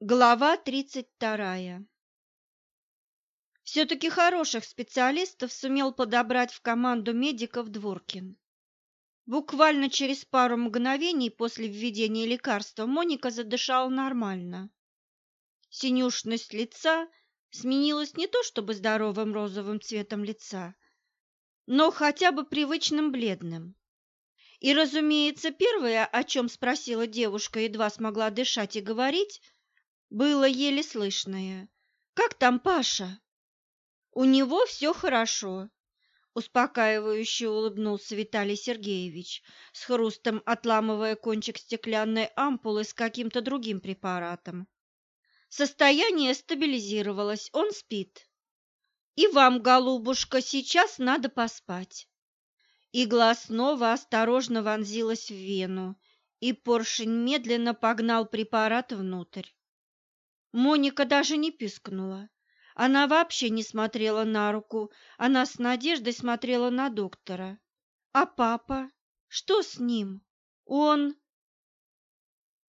Глава тридцать вторая. Все-таки хороших специалистов сумел подобрать в команду медиков Дворкин. Буквально через пару мгновений после введения лекарства Моника задышала нормально. Синюшность лица сменилась не то чтобы здоровым розовым цветом лица, но хотя бы привычным бледным. И, разумеется, первое, о чем спросила девушка, едва смогла дышать и говорить, было еле слышное. «Как там Паша?» «У него все хорошо», – успокаивающе улыбнулся Виталий Сергеевич, с хрустом отламывая кончик стеклянной ампулы с каким-то другим препаратом. Состояние стабилизировалось, он спит. И вам, голубушка, сейчас надо поспать. Игла снова осторожно вонзилась в вену, и поршень медленно погнал препарат внутрь. Моника даже не пискнула. Она вообще не смотрела на руку, она с надеждой смотрела на доктора. А папа? Что с ним? Он...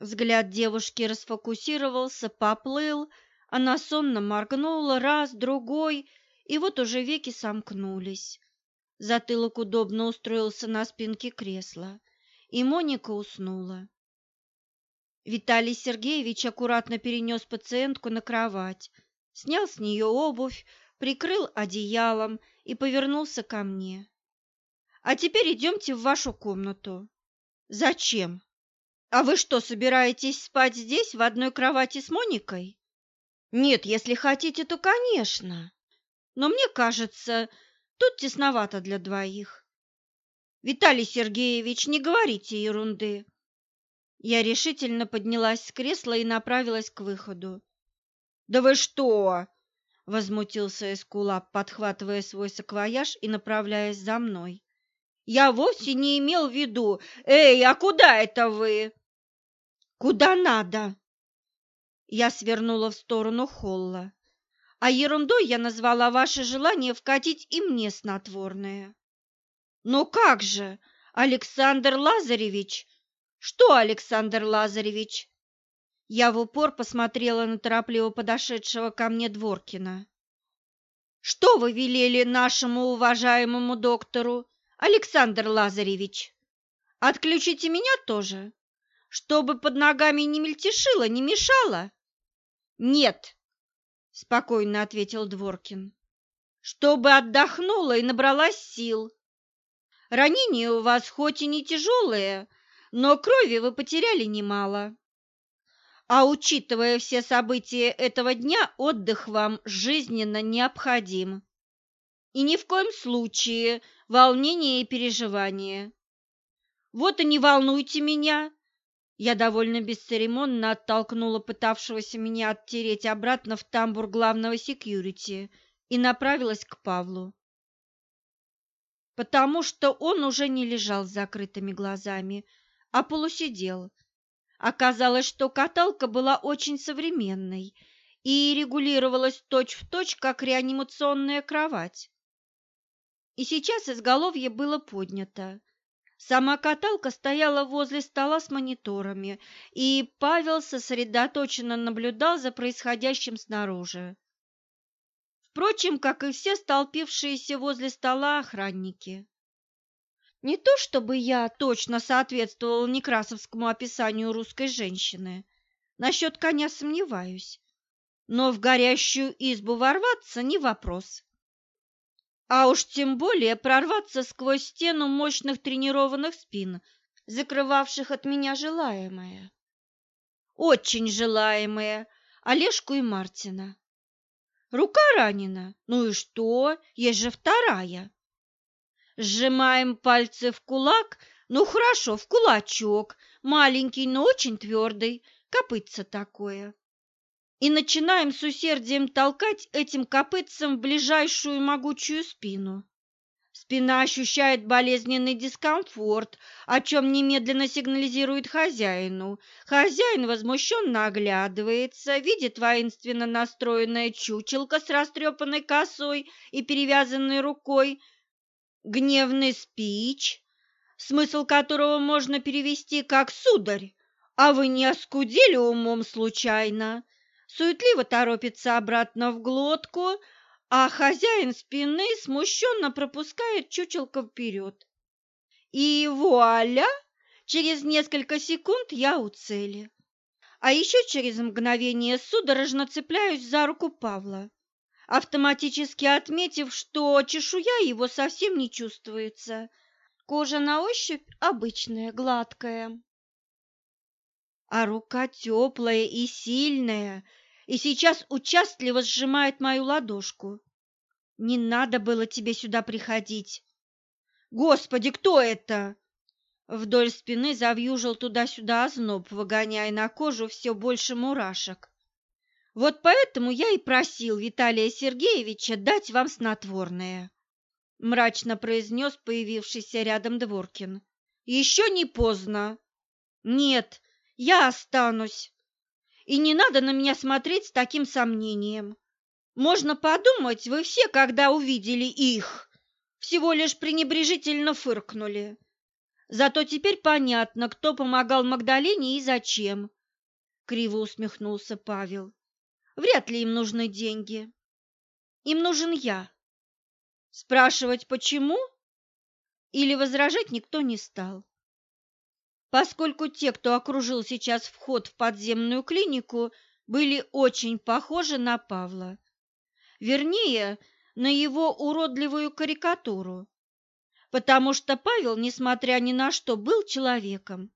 Взгляд девушки расфокусировался, поплыл, она сонно моргнула раз, другой, и вот уже веки сомкнулись. Затылок удобно устроился на спинке кресла, и Моника уснула. Виталий Сергеевич аккуратно перенес пациентку на кровать, снял с нее обувь, прикрыл одеялом и повернулся ко мне. «А теперь идемте в вашу комнату». «Зачем? А вы что, собираетесь спать здесь, в одной кровати с Моникой?» «Нет, если хотите, то, конечно. Но мне кажется, тут тесновато для двоих». «Виталий Сергеевич, не говорите ерунды. Я решительно поднялась с кресла и направилась к выходу. «Да вы что?» – возмутился Эскулап, подхватывая свой саквояж и направляясь за мной. «Я вовсе не имел в виду. Эй, а куда это вы?» «Куда надо?» Я свернула в сторону холла. А ерундой я назвала ваше желание вкатить и мне снотворное. «Но как же, Александр Лазаревич!» Что, Александр Лазаревич? Я в упор посмотрела на торопливо подошедшего ко мне Дворкина. Что вы велели нашему уважаемому доктору, Александр Лазаревич? Отключите меня тоже, чтобы под ногами не мельтешило, не мешало? Нет, спокойно ответил Дворкин. Чтобы отдохнула и набралась сил. Ранения у вас хоть и не тяжелые, но крови вы потеряли немало. А учитывая все события этого дня, отдых вам жизненно необходим. И ни в коем случае волнение и переживания. Вот и не волнуйте меня. Я довольно бесцеремонно оттолкнула пытавшегося меня оттереть обратно в тамбур главного секьюрити и направилась к Павлу. Потому что он уже не лежал с закрытыми глазами, а полусидел. Оказалось, что каталка была очень современной и регулировалась точь-в-точь, точь, как реанимационная кровать. И сейчас изголовье было поднято. Сама каталка стояла возле стола с мониторами, и Павел сосредоточенно наблюдал за происходящим снаружи. Впрочем, как и все столпившиеся возле стола охранники. Не то чтобы я точно соответствовала некрасовскому описанию русской женщины. Насчет коня сомневаюсь. Но в горящую избу ворваться не вопрос. А уж тем более прорваться сквозь стену мощных тренированных спин, закрывавших от меня желаемое. Очень желаемое Олежку и Мартина. Рука ранена. Ну и что? Есть же вторая. Сжимаем пальцы в кулак, ну хорошо, в кулачок, маленький, но очень твердый, копытце такое. И начинаем с усердием толкать этим копытцем в ближайшую могучую спину. Спина ощущает болезненный дискомфорт, о чем немедленно сигнализирует хозяину. Хозяин возмущенно оглядывается, видит воинственно настроенное чучелко с растрепанной косой и перевязанной рукой, гневный спич, смысл которого можно перевести как «сударь, А вы не оскудели умом случайно? Суетливо торопится обратно в глотку, а хозяин спины смущенно пропускает чучелка вперед. И вуаля! Через несколько секунд я у цели. А еще через мгновение судорожно цепляюсь за руку Павла, автоматически отметив, что чешуя его совсем не чувствуется. Кожа на ощупь обычная, гладкая а рука теплая и сильная, и сейчас участливо сжимает мою ладошку. Не надо было тебе сюда приходить. Господи, кто это? Вдоль спины завьюжил туда-сюда озноб, выгоняя на кожу все больше мурашек. Вот поэтому я и просил Виталия Сергеевича дать вам снотворное, мрачно произнес появившийся рядом Дворкин. Еще не поздно. Нет, я останусь. И не надо на меня смотреть с таким сомнением. Можно подумать, вы все, когда увидели их, всего лишь пренебрежительно фыркнули. Зато теперь понятно, кто помогал Магдалине и зачем. Криво усмехнулся Павел. Вряд ли им нужны деньги. Им нужен я. Спрашивать почему? Или возражать никто не стал поскольку те, кто окружил сейчас вход в подземную клинику, были очень похожи на Павла. Вернее, на его уродливую карикатуру, потому что Павел, несмотря ни на что, был человеком.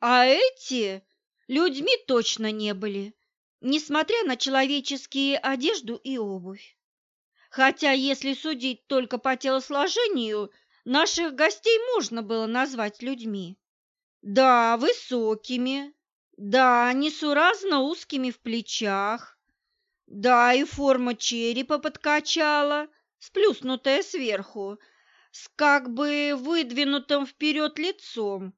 А эти людьми точно не были, несмотря на человеческие одежду и обувь. Хотя, если судить только по телосложению, наших гостей можно было назвать людьми. Да, высокими, да, несуразно узкими в плечах, да, и форма черепа подкачала, сплюснутая сверху, с как бы выдвинутым вперед лицом.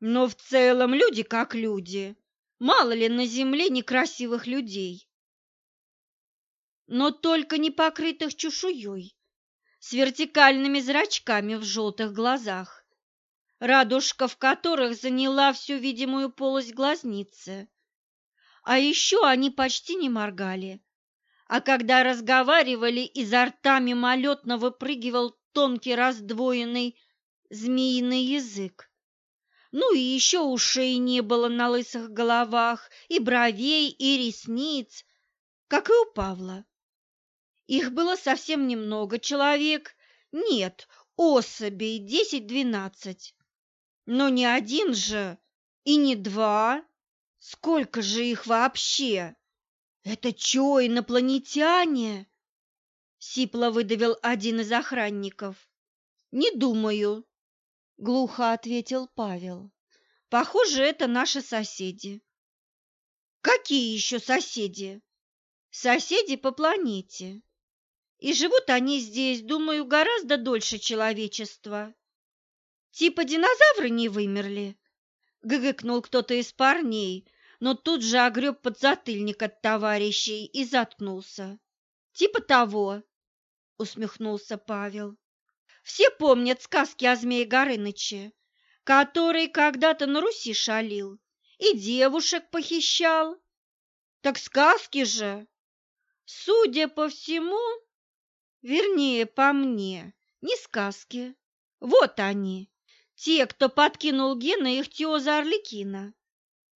Но в целом люди как люди. Мало ли на земле некрасивых людей. Но только не покрытых чешуей, с вертикальными зрачками в желтых глазах радужка в которых заняла всю видимую полость глазницы. А еще они почти не моргали, а когда разговаривали, изо рта мимолетно выпрыгивал тонкий раздвоенный змеиный язык. Ну и еще ушей не было на лысых головах, и бровей, и ресниц, как и у Павла. Их было совсем немного, человек, нет, особей десять-двенадцать. Но не один же и не два. Сколько же их вообще? Это чё, инопланетяне? Сипло выдавил один из охранников. Не думаю, глухо ответил Павел. Похоже, это наши соседи. Какие еще соседи? Соседи по планете. И живут они здесь, думаю, гораздо дольше человечества. Типа динозавры не вымерли, гыгыкнул кто-то из парней, но тут же огреб подзатыльник от товарищей и заткнулся. Типа того, усмехнулся Павел. Все помнят сказки о Змее Горыныче, который когда-то на Руси шалил и девушек похищал. Так сказки же, судя по всему, вернее, по мне, не сказки. Вот они, те, кто подкинул гены ихтиоза Орликина.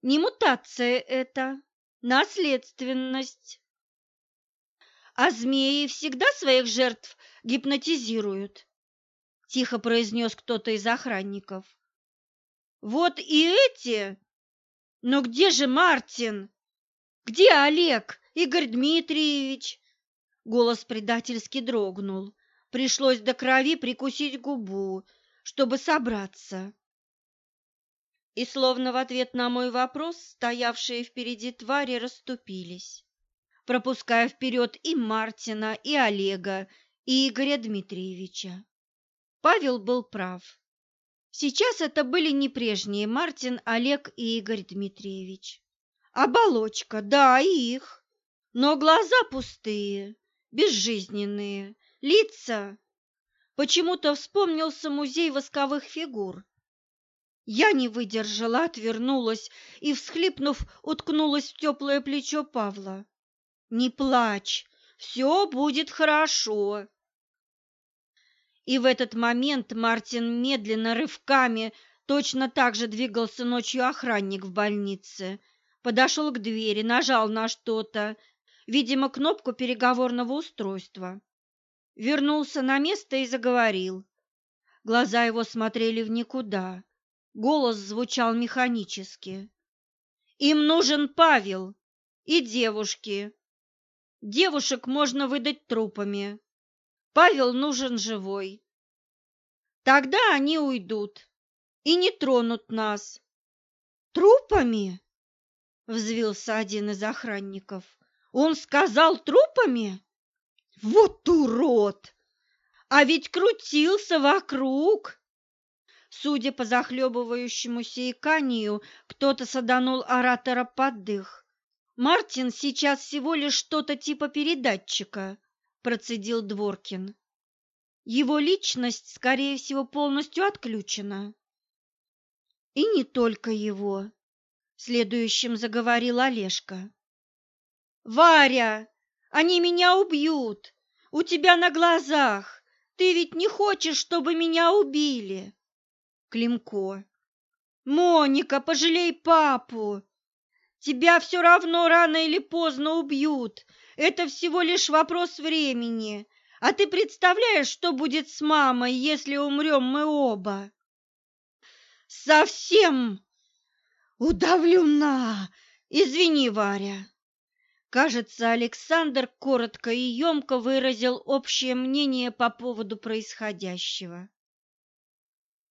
Не мутация это, наследственность. А змеи всегда своих жертв гипнотизируют, тихо произнес кто-то из охранников. Вот и эти. Но где же Мартин? Где Олег, Игорь Дмитриевич? Голос предательски дрогнул. Пришлось до крови прикусить губу, чтобы собраться. И словно в ответ на мой вопрос стоявшие впереди твари расступились, пропуская вперед и Мартина, и Олега, и Игоря Дмитриевича. Павел был прав. Сейчас это были не прежние Мартин, Олег и Игорь Дмитриевич. Оболочка, да, их, но глаза пустые, безжизненные, лица Почему-то вспомнился музей восковых фигур. Я не выдержала, отвернулась и, всхлипнув, уткнулась в теплое плечо Павла. «Не плачь, все будет хорошо!» И в этот момент Мартин медленно, рывками, точно так же двигался ночью охранник в больнице, подошел к двери, нажал на что-то, видимо, кнопку переговорного устройства. Вернулся на место и заговорил. Глаза его смотрели в никуда. Голос звучал механически. «Им нужен Павел и девушки. Девушек можно выдать трупами. Павел нужен живой. Тогда они уйдут и не тронут нас. Трупами? Взвился один из охранников. Он сказал трупами? Вот урод! А ведь крутился вокруг. Судя по захлебывающемуся иканию, кто-то саданул оратора под дых. Мартин сейчас всего лишь что-то типа передатчика процедил Дворкин. Его личность, скорее всего, полностью отключена. И не только его, следующим заговорил Олежка. Варя, они меня убьют. У тебя на глазах. Ты ведь не хочешь, чтобы меня убили. Климко. Моника, пожалей папу. Тебя все равно рано или поздно убьют. Это всего лишь вопрос времени. А ты представляешь, что будет с мамой, если умрем мы оба? Совсем удавлена. Извини, Варя. Кажется, Александр коротко и емко выразил общее мнение по поводу происходящего.